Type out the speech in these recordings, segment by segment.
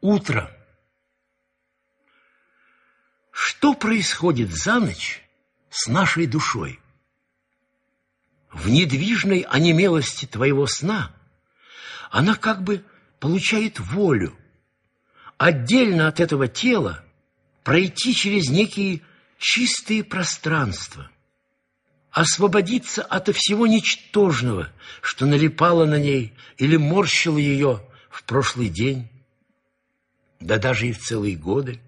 Утро. Что происходит за ночь с нашей душой? В недвижной онемелости твоего сна она как бы получает волю, отдельно от этого тела пройти через некие чистые пространства, освободиться от всего ничтожного, что налипало на ней или морщило ее в прошлый день, да даже и в целые годы,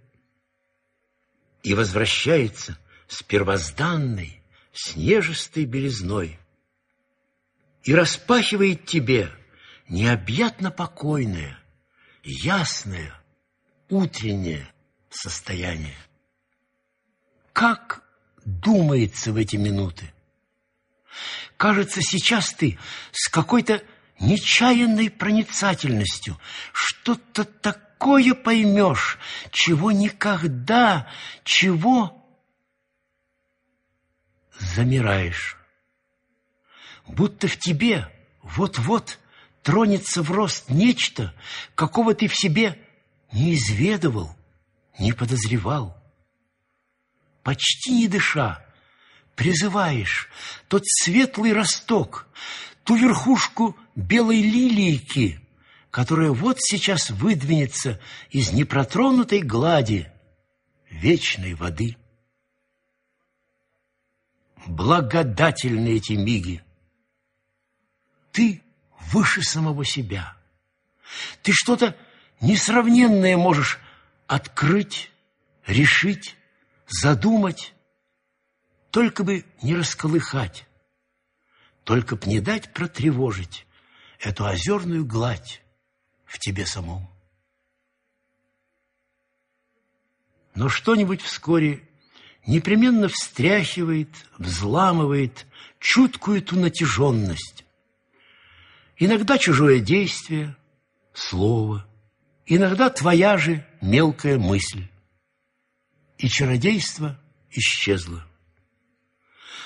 и возвращается с первозданной, снежистой белизной и распахивает тебе необъятно покойное, ясное, утреннее состояние. Как думается в эти минуты? Кажется, сейчас ты с какой-то нечаянной проницательностью что-то такое поймешь, чего никогда, чего замираешь. Будто в тебе вот-вот тронется в рост нечто, какого ты в себе не изведывал, не подозревал. Почти не дыша, призываешь тот светлый росток, ту верхушку белой лилийки, которая вот сейчас выдвинется из непротронутой глади вечной воды. Благодательны эти миги. Ты выше самого себя. Ты что-то несравненное можешь открыть, решить, задумать, только бы не расколыхать, только б не дать протревожить эту озерную гладь в тебе самом. Но что-нибудь вскоре непременно встряхивает, взламывает чуткую ту натяженность. Иногда чужое действие, слово, иногда твоя же мелкая мысль. И чародейство исчезло.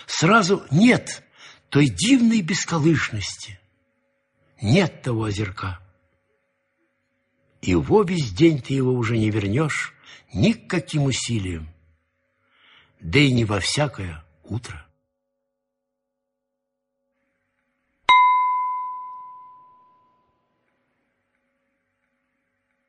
Сразу нет той дивной бесколышности, нет того озерка. И в обесь день ты его уже не вернешь никаким усилием, да и не во всякое утро.